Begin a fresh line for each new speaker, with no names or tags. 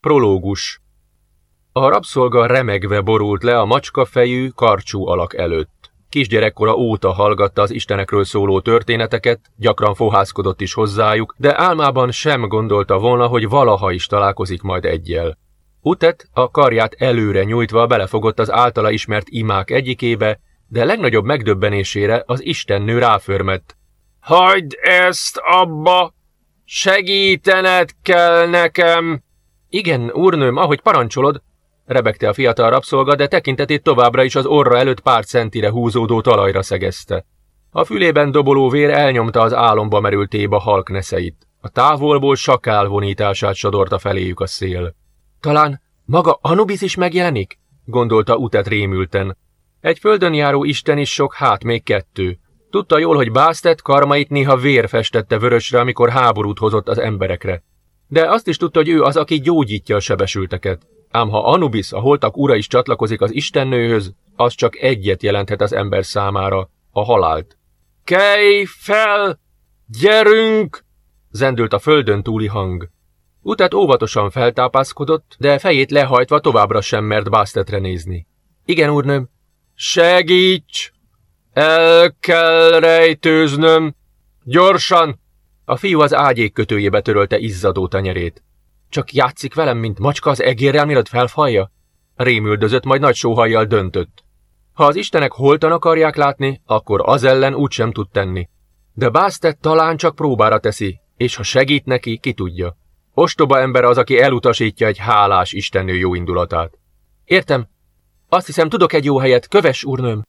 Prológus A rabszolga remegve borult le a macskafejű, karcsú alak előtt. Kisgyerekkora óta hallgatta az istenekről szóló történeteket, gyakran fohászkodott is hozzájuk, de álmában sem gondolta volna, hogy valaha is találkozik majd egyel. Utet a karját előre nyújtva belefogott az általa ismert imák egyikébe, de legnagyobb megdöbbenésére az istennő ráförmett. Hagyd ezt abba! Segítened kell nekem! Igen, úrnőm, ahogy parancsolod, rebegte a fiatal rabszolga, de tekintetét továbbra is az orra előtt pár centire húzódó talajra szegezte. A fülében doboló vér elnyomta az álomba merült éba halkneszeit. A távolból sakál vonítását sodorta feléjük a szél. Talán maga Anubis is megjelenik? gondolta utat rémülten. Egy földön járó isten is sok, hát még kettő. Tudta jól, hogy Básztet karmait néha vér festette vörösre, amikor háborút hozott az emberekre. De azt is tudta, hogy ő az, aki gyógyítja a sebesülteket. Ám ha Anubis, a holtak ura is csatlakozik az istennőhöz, az csak egyet jelenthet az ember számára, a halált. Kelj fel! Gyerünk! zendült a földön túli hang. Utat óvatosan feltápászkodott, de fejét lehajtva továbbra sem mert Básztetre nézni. Igen, úrnőm. Segíts! El kell rejtőznöm! Gyorsan! A fiú az ágyék kötőjébe törölte izzadó tenyerét. Csak játszik velem, mint macska az egérrel, mielőtt felfalja? Rémüldözött, majd nagy sóhajjal döntött. Ha az istenek holtan akarják látni, akkor az ellen úgy sem tud tenni. De Básztet talán csak próbára teszi, és ha segít neki, ki tudja. Ostoba ember az, aki elutasítja egy hálás istennő jó indulatát. Értem. Azt hiszem, tudok egy jó helyet, köves úrnőm.